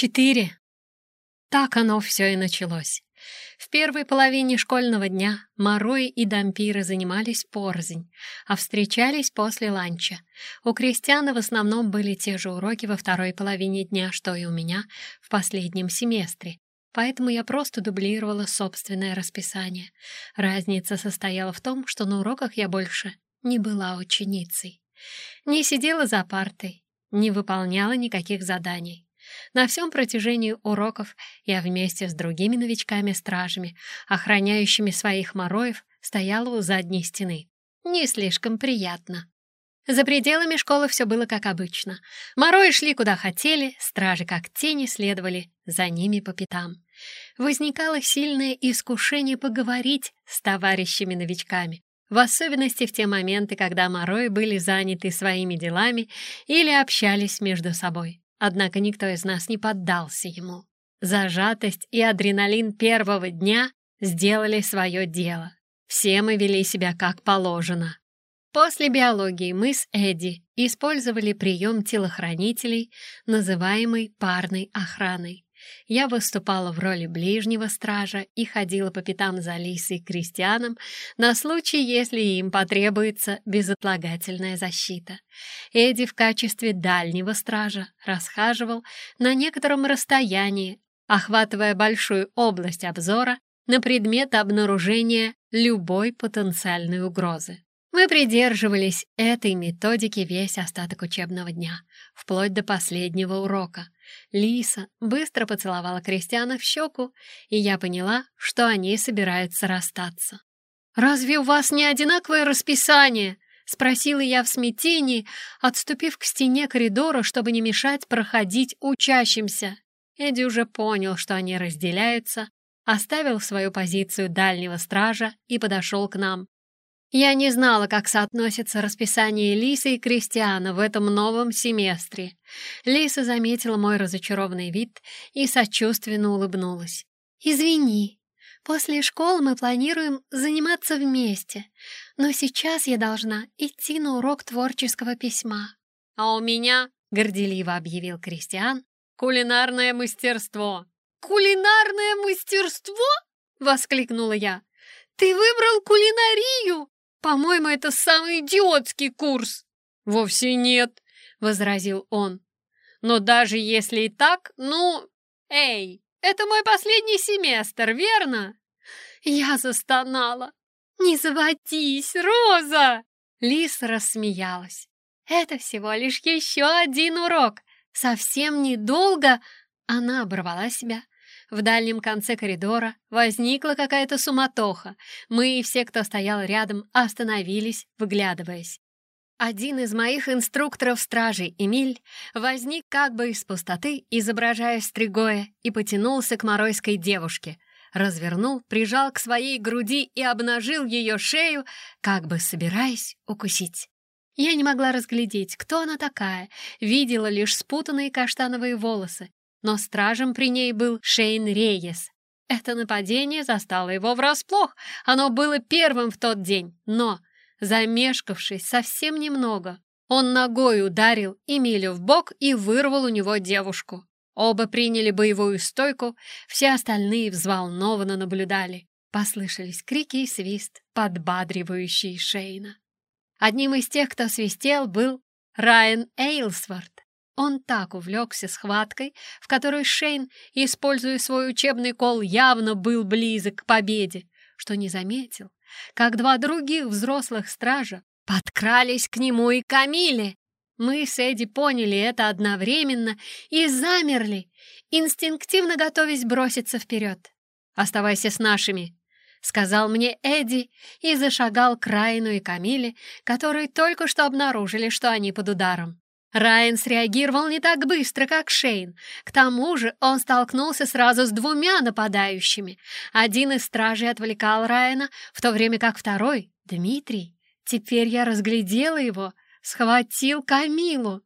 Четыре. Так оно все и началось. В первой половине школьного дня Маруи и Дампиры занимались порознь, а встречались после ланча. У Кристиана в основном были те же уроки во второй половине дня, что и у меня в последнем семестре, поэтому я просто дублировала собственное расписание. Разница состояла в том, что на уроках я больше не была ученицей. Не сидела за партой, не выполняла никаких заданий. На всем протяжении уроков я вместе с другими новичками-стражами, охраняющими своих мороев, стояла у задней стены. Не слишком приятно. За пределами школы все было как обычно. Морои шли куда хотели, стражи как тени следовали за ними по пятам. Возникало сильное искушение поговорить с товарищами-новичками, в особенности в те моменты, когда морои были заняты своими делами или общались между собой. Однако никто из нас не поддался ему. Зажатость и адреналин первого дня сделали свое дело. Все мы вели себя как положено. После биологии мы с Эдди использовали прием телохранителей, называемый парной охраной. Я выступала в роли ближнего стража и ходила по пятам за Лисой и Кристианом на случай, если им потребуется безотлагательная защита. Эдди в качестве дальнего стража расхаживал на некотором расстоянии, охватывая большую область обзора на предмет обнаружения любой потенциальной угрозы. Мы придерживались этой методики весь остаток учебного дня, вплоть до последнего урока. Лиса быстро поцеловала Кристиана в щеку, и я поняла, что они собираются расстаться. «Разве у вас не одинаковое расписание?» — спросила я в смятении, отступив к стене коридора, чтобы не мешать проходить учащимся. Эдди уже понял, что они разделяются, оставил свою позицию дальнего стража и подошел к нам. Я не знала, как соотносится расписание Лисы и Кристиана в этом новом семестре. Лиса заметила мой разочарованный вид и сочувственно улыбнулась. «Извини, после школы мы планируем заниматься вместе, но сейчас я должна идти на урок творческого письма». «А у меня», — горделиво объявил Кристиан, — «кулинарное мастерство». «Кулинарное мастерство?» — воскликнула я. «Ты выбрал кулинарию? По-моему, это самый идиотский курс. Вовсе нет, возразил он. Но даже если и так, ну... Эй, это мой последний семестр, верно? Я застонала. Не заводись, Роза! Лис рассмеялась. Это всего лишь еще один урок. Совсем недолго она оборвала себя, в дальнем конце коридора возникла какая-то суматоха. Мы и все, кто стоял рядом, остановились, выглядываясь. Один из моих инструкторов-стражей, Эмиль, возник как бы из пустоты, изображая стригоя, и потянулся к моройской девушке. Развернул, прижал к своей груди и обнажил ее шею, как бы собираясь укусить. Я не могла разглядеть, кто она такая, видела лишь спутанные каштановые волосы, но стражем при ней был Шейн Рейес. Это нападение застало его врасплох. Оно было первым в тот день, но, замешкавшись совсем немного, он ногой ударил Эмилю в бок и вырвал у него девушку. Оба приняли боевую стойку, все остальные взволнованно наблюдали. Послышались крики и свист, подбадривающий Шейна. Одним из тех, кто свистел, был Райан Эйлсворт. Он так увлекся схваткой, в которой Шейн, используя свой учебный кол, явно был близок к победе, что не заметил, как два других взрослых стража подкрались к нему и Камиле. Мы с Эдди поняли это одновременно и замерли, инстинктивно готовясь броситься вперед. «Оставайся с нашими», — сказал мне Эдди и зашагал к Райну и Камиле, которые только что обнаружили, что они под ударом. Райан среагировал не так быстро, как Шейн. К тому же он столкнулся сразу с двумя нападающими. Один из стражей отвлекал Райана, в то время как второй, Дмитрий, теперь я разглядела его, схватил Камилу.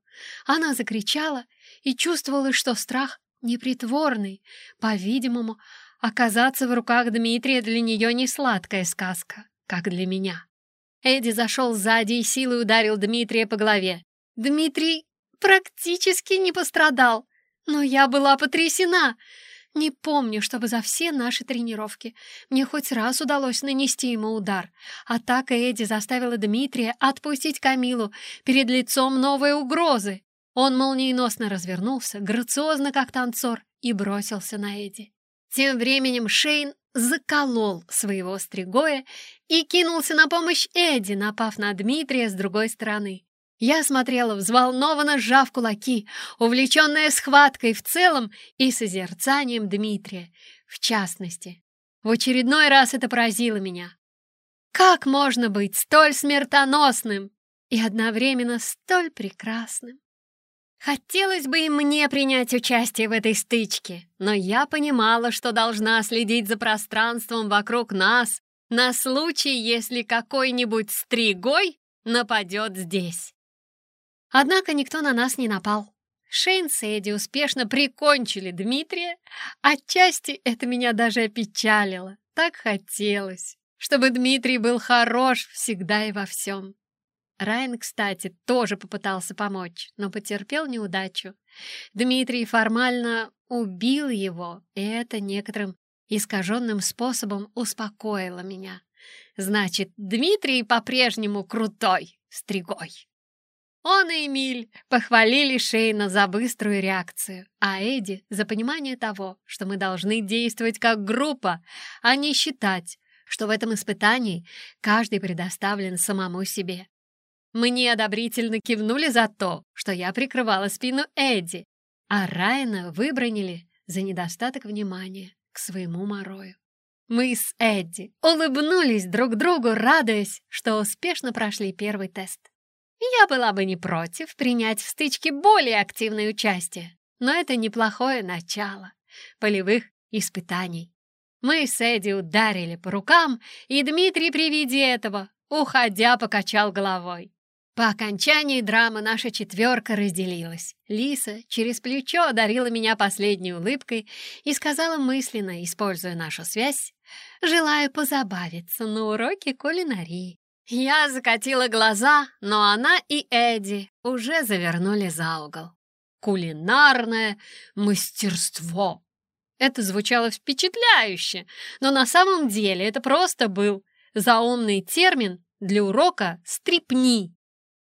Она закричала и чувствовала, что страх непритворный. По-видимому, оказаться в руках Дмитрия для нее не сладкая сказка, как для меня. Эдди зашел сзади и силой ударил Дмитрия по голове. Дмитрий практически не пострадал. Но я была потрясена. Не помню, чтобы за все наши тренировки мне хоть раз удалось нанести ему удар. Атака Эдди заставила Дмитрия отпустить Камилу перед лицом новой угрозы. Он молниеносно развернулся, грациозно как танцор, и бросился на Эдди. Тем временем Шейн заколол своего стригоя и кинулся на помощь Эдди, напав на Дмитрия с другой стороны. Я смотрела, взволнованно сжав кулаки, увлеченная схваткой в целом и созерцанием Дмитрия, в частности. В очередной раз это поразило меня. Как можно быть столь смертоносным и одновременно столь прекрасным? Хотелось бы и мне принять участие в этой стычке, но я понимала, что должна следить за пространством вокруг нас на случай, если какой-нибудь стригой нападет здесь. Однако никто на нас не напал. Шейн с Эдди успешно прикончили Дмитрия. Отчасти это меня даже опечалило. Так хотелось, чтобы Дмитрий был хорош всегда и во всем. Райан, кстати, тоже попытался помочь, но потерпел неудачу. Дмитрий формально убил его, и это некоторым искаженным способом успокоило меня. Значит, Дмитрий по-прежнему крутой, стригой. Он и Эмиль похвалили Шейна за быструю реакцию, а Эдди за понимание того, что мы должны действовать как группа, а не считать, что в этом испытании каждый предоставлен самому себе. Мне одобрительно кивнули за то, что я прикрывала спину Эдди, а Райана выбронили за недостаток внимания к своему Морою. Мы с Эдди улыбнулись друг другу, радуясь, что успешно прошли первый тест. Я была бы не против принять в стычке более активное участие, но это неплохое начало полевых испытаний. Мы с Эдди ударили по рукам, и Дмитрий при виде этого, уходя, покачал головой. По окончании драмы наша четверка разделилась. Лиса через плечо одарила меня последней улыбкой и сказала мысленно, используя нашу связь, «Желаю позабавиться на уроке кулинарии». Я закатила глаза, но она и Эдди уже завернули за угол. Кулинарное мастерство. Это звучало впечатляюще, но на самом деле это просто был заумный термин для урока «стрипни».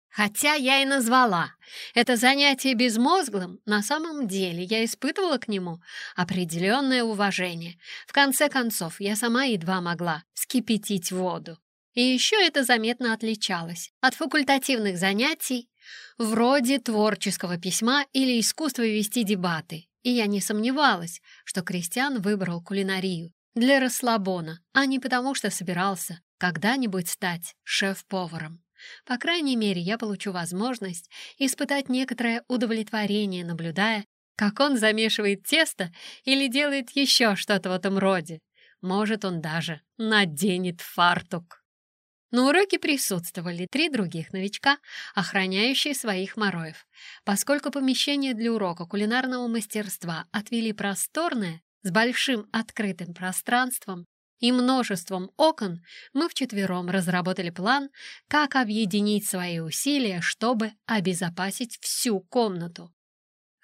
Хотя я и назвала это занятие безмозглым, на самом деле я испытывала к нему определенное уважение. В конце концов, я сама едва могла вскипятить воду. И еще это заметно отличалось от факультативных занятий вроде творческого письма или искусства вести дебаты. И я не сомневалась, что Кристиан выбрал кулинарию для расслабона, а не потому, что собирался когда-нибудь стать шеф-поваром. По крайней мере, я получу возможность испытать некоторое удовлетворение, наблюдая, как он замешивает тесто или делает еще что-то в этом роде. Может, он даже наденет фартук. На уроке присутствовали три других новичка, охраняющие своих мороев. Поскольку помещение для урока кулинарного мастерства отвели просторное, с большим открытым пространством и множеством окон, мы вчетвером разработали план, как объединить свои усилия, чтобы обезопасить всю комнату.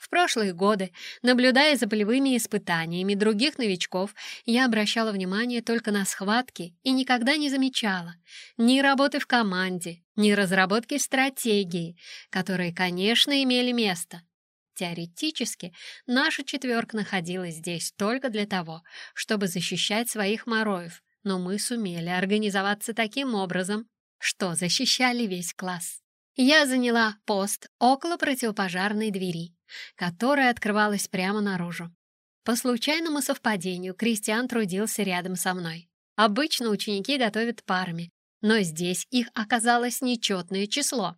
В прошлые годы, наблюдая за полевыми испытаниями других новичков, я обращала внимание только на схватки и никогда не замечала ни работы в команде, ни разработки стратегии, которые, конечно, имели место. Теоретически, наша четверка находилась здесь только для того, чтобы защищать своих мороев, но мы сумели организоваться таким образом, что защищали весь класс. Я заняла пост около противопожарной двери, которая открывалась прямо наружу. По случайному совпадению Кристиан трудился рядом со мной. Обычно ученики готовят парами, но здесь их оказалось нечетное число.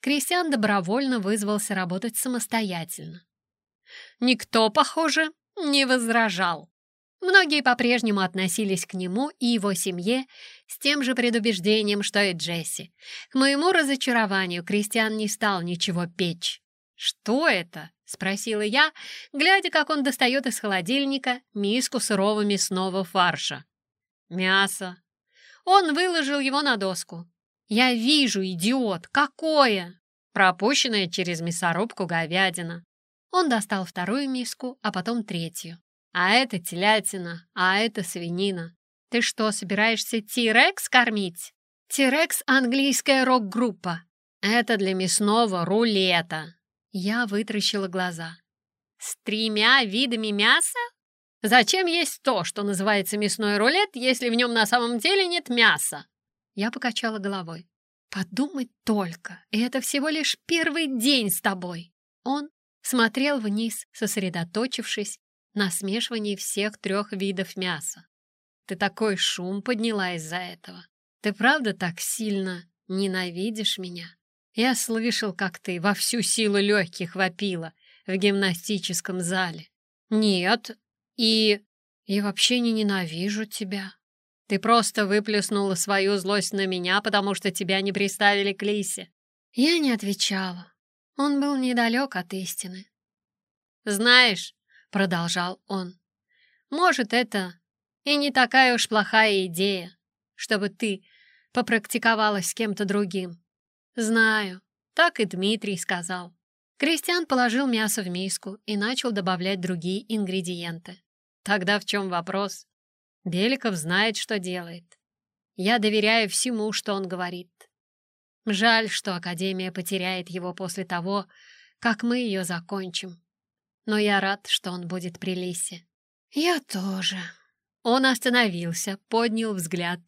Кристиан добровольно вызвался работать самостоятельно. Никто, похоже, не возражал. Многие по-прежнему относились к нему и его семье с тем же предубеждением, что и Джесси. К моему разочарованию Кристиан не стал ничего печь. «Что это?» — спросила я, глядя, как он достает из холодильника миску сырого мясного фарша. «Мясо». Он выложил его на доску. «Я вижу, идиот! Какое!» Пропущенная через мясорубку говядина. Он достал вторую миску, а потом третью. «А это телятина, а это свинина. Ты что, собираешься Тирекс кормить?» «Тирекс — английская рок-группа. Это для мясного рулета». Я вытращила глаза. «С тремя видами мяса? Зачем есть то, что называется мясной рулет, если в нем на самом деле нет мяса?» Я покачала головой. «Подумать только, и это всего лишь первый день с тобой!» Он смотрел вниз, сосредоточившись на смешивании всех трех видов мяса. «Ты такой шум подняла из-за этого. Ты правда так сильно ненавидишь меня? Я слышал, как ты во всю силу легких вопила в гимнастическом зале. Нет, и... и вообще не ненавижу тебя. Ты просто выплеснула свою злость на меня, потому что тебя не приставили к Лисе. Я не отвечала. Он был недалек от истины. «Знаешь», — продолжал он, — «может, это и не такая уж плохая идея, чтобы ты попрактиковалась с кем-то другим. Знаю, так и Дмитрий сказал». Кристиан положил мясо в миску и начал добавлять другие ингредиенты. Тогда в чем вопрос? Беликов знает, что делает. Я доверяю всему, что он говорит. Жаль, что Академия потеряет его после того, как мы ее закончим. Но я рад, что он будет при Лисе. Я тоже. Он остановился, поднял взгляд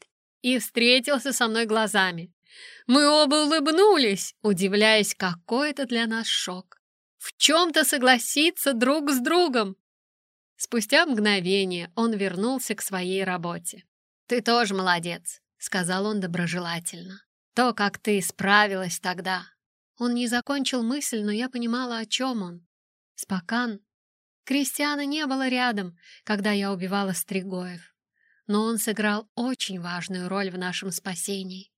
и встретился со мной глазами. Мы оба улыбнулись, удивляясь, какой это для нас шок. В чем-то согласиться друг с другом. Спустя мгновение он вернулся к своей работе. «Ты тоже молодец», — сказал он доброжелательно. «То, как ты справилась тогда». Он не закончил мысль, но я понимала, о чем он. Спокан. Кристиана не было рядом, когда я убивала Стригоев. Но он сыграл очень важную роль в нашем спасении.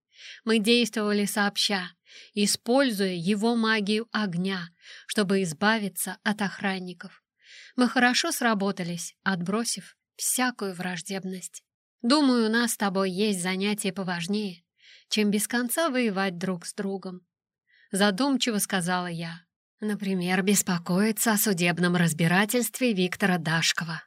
Мы действовали сообща, используя его магию огня, чтобы избавиться от охранников. Мы хорошо сработались, отбросив всякую враждебность. Думаю, у нас с тобой есть занятие поважнее, чем без конца воевать друг с другом. Задумчиво сказала я. Например, беспокоиться о судебном разбирательстве Виктора Дашкова.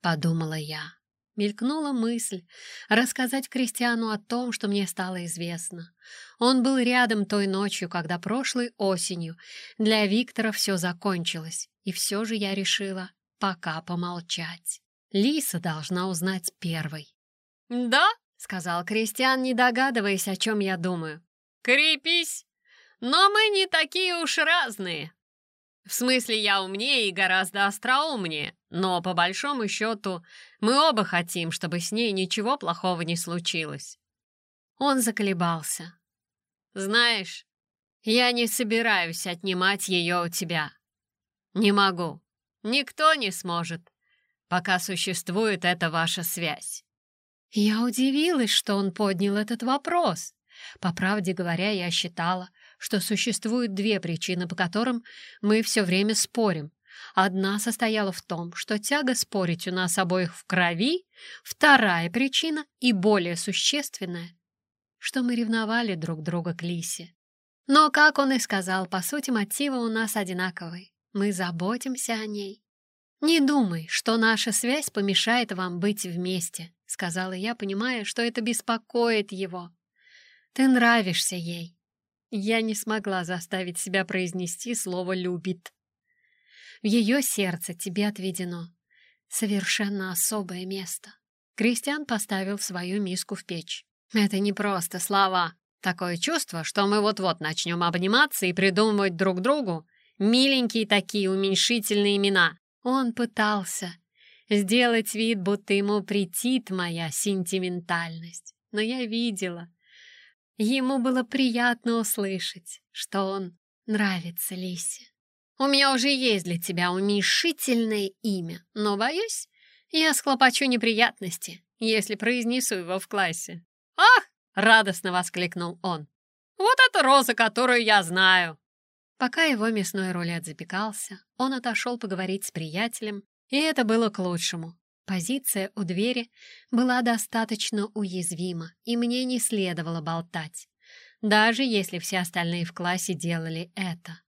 Подумала я. Мелькнула мысль рассказать Кристиану о том, что мне стало известно. Он был рядом той ночью, когда прошлой осенью для Виктора все закончилось, и все же я решила пока помолчать. Лиса должна узнать первой. «Да?» — сказал Кристиан, не догадываясь, о чем я думаю. «Крепись! Но мы не такие уж разные!» В смысле, я умнее и гораздо остроумнее, но, по большому счету, мы оба хотим, чтобы с ней ничего плохого не случилось. Он заколебался. Знаешь, я не собираюсь отнимать ее у тебя. Не могу. Никто не сможет, пока существует эта ваша связь. Я удивилась, что он поднял этот вопрос. По правде говоря, я считала, что существуют две причины, по которым мы все время спорим. Одна состояла в том, что тяга спорить у нас обоих в крови, вторая причина, и более существенная, что мы ревновали друг друга к Лисе. Но, как он и сказал, по сути, мотивы у нас одинаковые. Мы заботимся о ней. «Не думай, что наша связь помешает вам быть вместе», — сказала я, понимая, что это беспокоит его. «Ты нравишься ей, я не смогла заставить себя произнести слово «любит». В ее сердце тебе отведено совершенно особое место. Кристиан поставил свою миску в печь. Это не просто слова. Такое чувство, что мы вот-вот начнем обниматься и придумывать друг другу миленькие такие уменьшительные имена. Он пытался сделать вид, будто ему претит моя сентиментальность. Но я видела, Ему было приятно услышать, что он нравится Лисе. «У меня уже есть для тебя уменьшительное имя, но, боюсь, я схлопочу неприятности, если произнесу его в классе». «Ах!» — радостно воскликнул он. «Вот это роза, которую я знаю!» Пока его мясной рулет запекался, он отошел поговорить с приятелем, и это было к лучшему. Позиция у двери была достаточно уязвима, и мне не следовало болтать, даже если все остальные в классе делали это.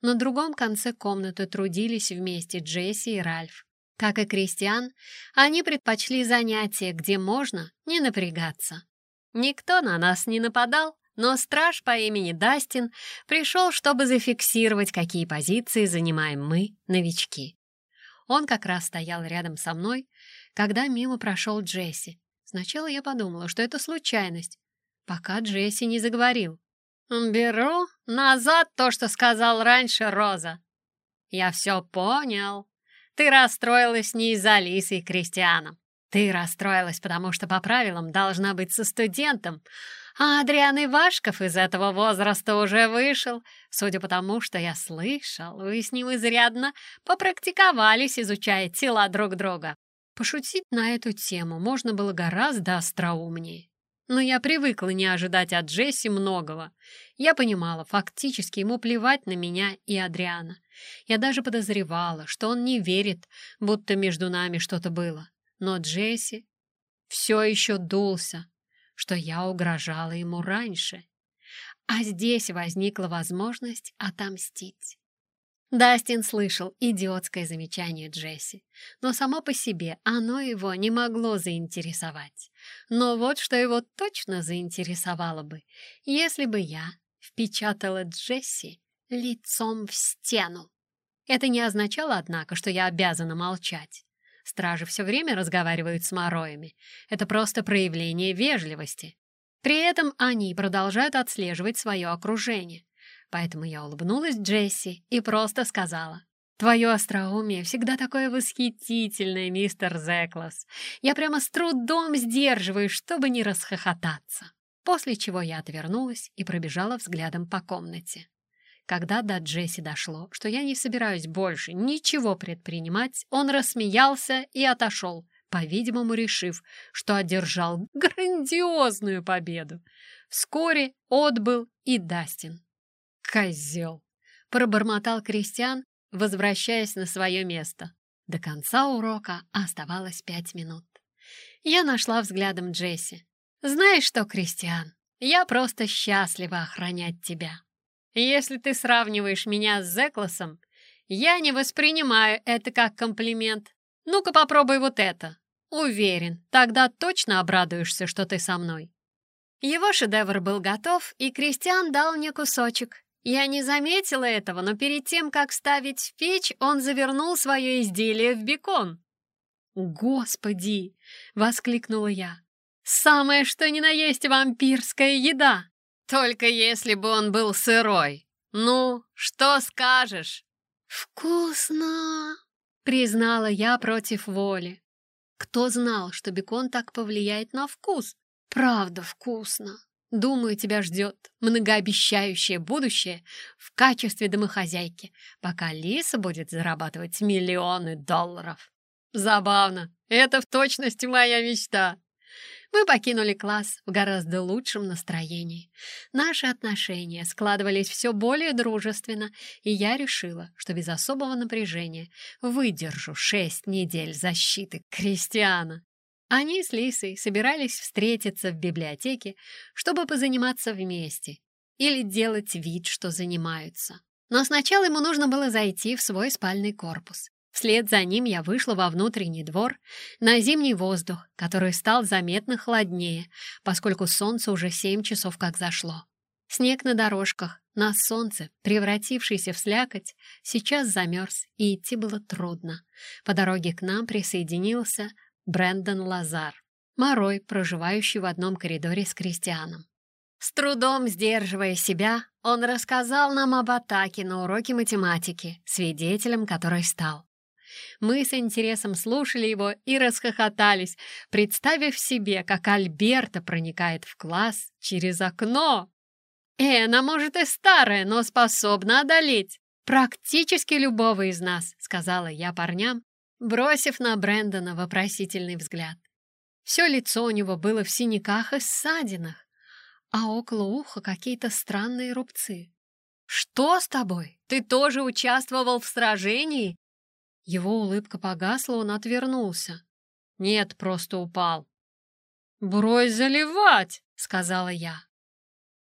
На другом конце комнаты трудились вместе Джесси и Ральф. Как и Кристиан, они предпочли занятия, где можно не напрягаться. Никто на нас не нападал, но страж по имени Дастин пришел, чтобы зафиксировать, какие позиции занимаем мы, новички. Он как раз стоял рядом со мной, когда мимо прошел Джесси. Сначала я подумала, что это случайность, пока Джесси не заговорил. «Беру назад то, что сказал раньше Роза. Я все понял. Ты расстроилась не из-за Лисы и Кристиана. Ты расстроилась, потому что по правилам должна быть со студентом, а Адриан Ивашков из этого возраста уже вышел. Судя по тому, что я слышал, вы с ним изрядно попрактиковались, изучая тела друг друга. Пошутить на эту тему можно было гораздо остроумнее. Но я привыкла не ожидать от Джесси многого. Я понимала, фактически ему плевать на меня и Адриана. Я даже подозревала, что он не верит, будто между нами что-то было. Но Джесси все еще дулся, что я угрожала ему раньше. А здесь возникла возможность отомстить. Дастин слышал идиотское замечание Джесси, но само по себе оно его не могло заинтересовать. Но вот что его точно заинтересовало бы, если бы я впечатала Джесси лицом в стену. Это не означало, однако, что я обязана молчать. Стражи все время разговаривают с мороями. Это просто проявление вежливости. При этом они продолжают отслеживать свое окружение. Поэтому я улыбнулась Джесси и просто сказала. «Твое остроумие всегда такое восхитительное, мистер Зеклас. Я прямо с трудом сдерживаюсь, чтобы не расхохотаться». После чего я отвернулась и пробежала взглядом по комнате. Когда до Джесси дошло, что я не собираюсь больше ничего предпринимать, он рассмеялся и отошел, по-видимому, решив, что одержал грандиозную победу. Вскоре отбыл и Дастин. «Козел!» — пробормотал Кристиан, возвращаясь на свое место. До конца урока оставалось пять минут. Я нашла взглядом Джесси. «Знаешь что, Кристиан, я просто счастлива охранять тебя. Если ты сравниваешь меня с Зеклосом, я не воспринимаю это как комплимент. Ну-ка попробуй вот это. Уверен, тогда точно обрадуешься, что ты со мной». Его шедевр был готов, и Кристиан дал мне кусочек. Я не заметила этого, но перед тем, как ставить в печь, он завернул свое изделие в бекон. «Господи!» — воскликнула я. «Самое что ни на есть вампирская еда! Только если бы он был сырой! Ну, что скажешь?» «Вкусно!» — признала я против воли. Кто знал, что бекон так повлияет на вкус? Правда вкусно. Думаю, тебя ждет многообещающее будущее в качестве домохозяйки, пока Лиса будет зарабатывать миллионы долларов. Забавно. Это в точности моя мечта. Мы покинули класс в гораздо лучшем настроении. Наши отношения складывались все более дружественно, и я решила, что без особого напряжения выдержу шесть недель защиты Кристиана. Они с Лисой собирались встретиться в библиотеке, чтобы позаниматься вместе или делать вид, что занимаются. Но сначала ему нужно было зайти в свой спальный корпус. Вслед за ним я вышла во внутренний двор на зимний воздух, который стал заметно холоднее, поскольку солнце уже семь часов как зашло. Снег на дорожках, на солнце, превратившийся в слякоть, сейчас замерз, и идти было трудно. По дороге к нам присоединился Брэндон Лазар, Морой, проживающий в одном коридоре с Кристианом. С трудом сдерживая себя, он рассказал нам об атаке на уроке математики, свидетелем которой стал. Мы с интересом слушали его и расхохотались, представив себе, как Альберта проникает в класс через окно. «Э, она, может, и старая, но способна одолеть практически любого из нас», — сказала я парням, бросив на Брэндона вопросительный взгляд. Все лицо у него было в синяках и ссадинах, а около уха какие-то странные рубцы. «Что с тобой? Ты тоже участвовал в сражении?» Его улыбка погасла, он отвернулся. «Нет, просто упал». «Брось заливать!» — сказала я.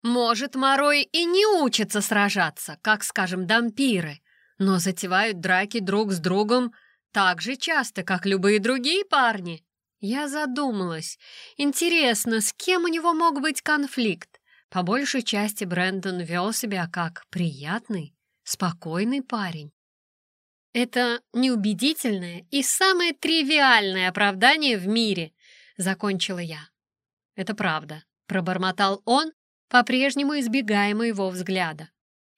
Может, Морой и не учатся сражаться, как, скажем, дампиры, но затевают драки друг с другом так же часто, как любые другие парни. Я задумалась. Интересно, с кем у него мог быть конфликт? По большей части Брэндон вел себя как приятный, спокойный парень. Это неубедительное и самое тривиальное оправдание в мире, закончила я. Это правда, пробормотал он, по-прежнему избегая моего взгляда.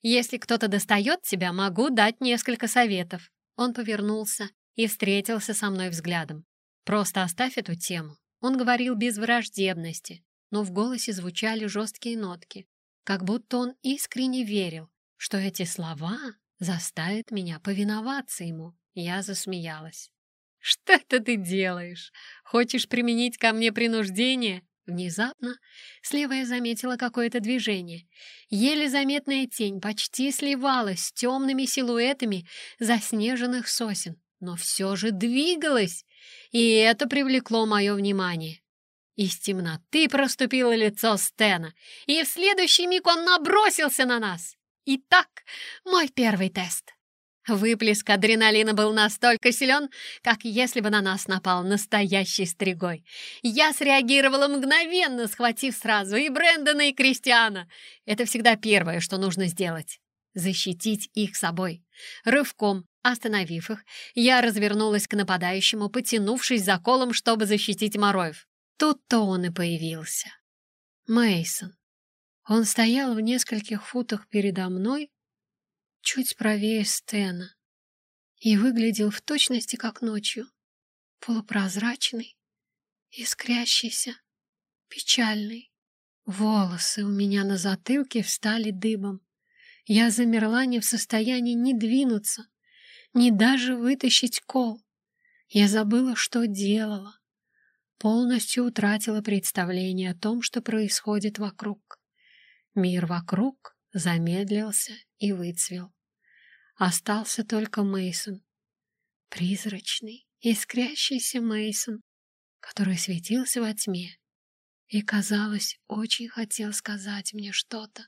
Если кто-то достает тебя, могу дать несколько советов. Он повернулся и встретился со мной взглядом. Просто оставь эту тему. Он говорил без враждебности, но в голосе звучали жесткие нотки, как будто он искренне верил, что эти слова заставит меня повиноваться ему. Я засмеялась. «Что это ты делаешь? Хочешь применить ко мне принуждение?» Внезапно слева я заметила какое-то движение. Еле заметная тень почти сливалась с темными силуэтами заснеженных сосен, но все же двигалась, и это привлекло мое внимание. Из темноты проступило лицо Стена, и в следующий миг он набросился на нас. Итак, мой первый тест. Выплеск адреналина был настолько силен, как если бы на нас напал настоящий стригой. Я среагировала мгновенно, схватив сразу и Брэндона, и Кристиана. Это всегда первое, что нужно сделать. Защитить их собой. Рывком, остановив их, я развернулась к нападающему, потянувшись за колом, чтобы защитить Мороев. Тут-то он и появился. Мейсон. Он стоял в нескольких футах передо мной, чуть правее Стена, и выглядел в точности как ночью, полупрозрачный, искрящийся, печальный. Волосы у меня на затылке встали дыбом. Я замерла не в состоянии ни двинуться, ни даже вытащить кол. Я забыла, что делала. Полностью утратила представление о том, что происходит вокруг. Мир вокруг замедлился и выцвел. Остался только Мейсон, призрачный, искрящийся Мейсон, который светился во тьме и, казалось, очень хотел сказать мне что-то.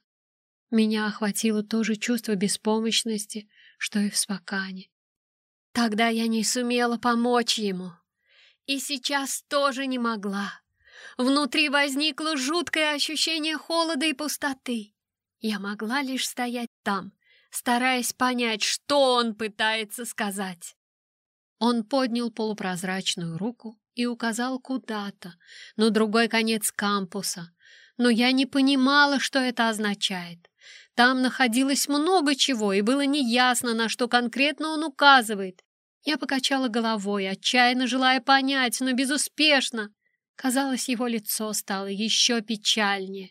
Меня охватило то же чувство беспомощности, что и в Спокане. Тогда я не сумела помочь ему. И сейчас тоже не могла. Внутри возникло жуткое ощущение холода и пустоты. Я могла лишь стоять там, стараясь понять, что он пытается сказать. Он поднял полупрозрачную руку и указал куда-то, на другой конец кампуса, но я не понимала, что это означает. Там находилось много чего, и было неясно, на что конкретно он указывает. Я покачала головой, отчаянно желая понять, но безуспешно. Казалось, его лицо стало еще печальнее.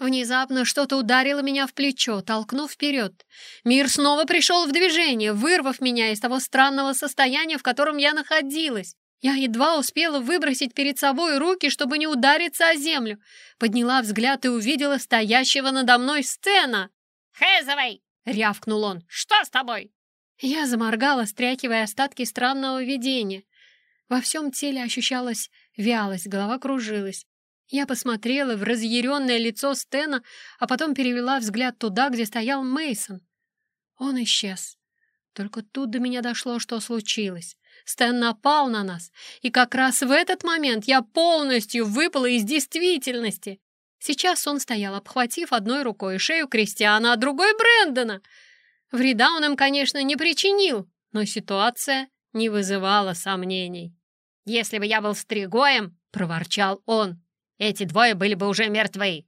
Внезапно что-то ударило меня в плечо, толкнув вперед. Мир снова пришел в движение, вырвав меня из того странного состояния, в котором я находилась. Я едва успела выбросить перед собой руки, чтобы не удариться о землю. Подняла взгляд и увидела стоящего надо мной сцена. «Хэзовой!» — рявкнул он. «Что с тобой?» Я заморгала, стряхивая остатки странного видения. Во всем теле ощущалась вялость, голова кружилась. Я посмотрела в разъяренное лицо Стена, а потом перевела взгляд туда, где стоял Мейсон. Он исчез. Только тут до меня дошло, что случилось. Стэн напал на нас, и как раз в этот момент я полностью выпала из действительности. Сейчас он стоял, обхватив одной рукой шею Кристиана, а другой Брэндона. Вреда он им, конечно, не причинил, но ситуация не вызывала сомнений. «Если бы я был стригоем, — проворчал он, — эти двое были бы уже мертвы.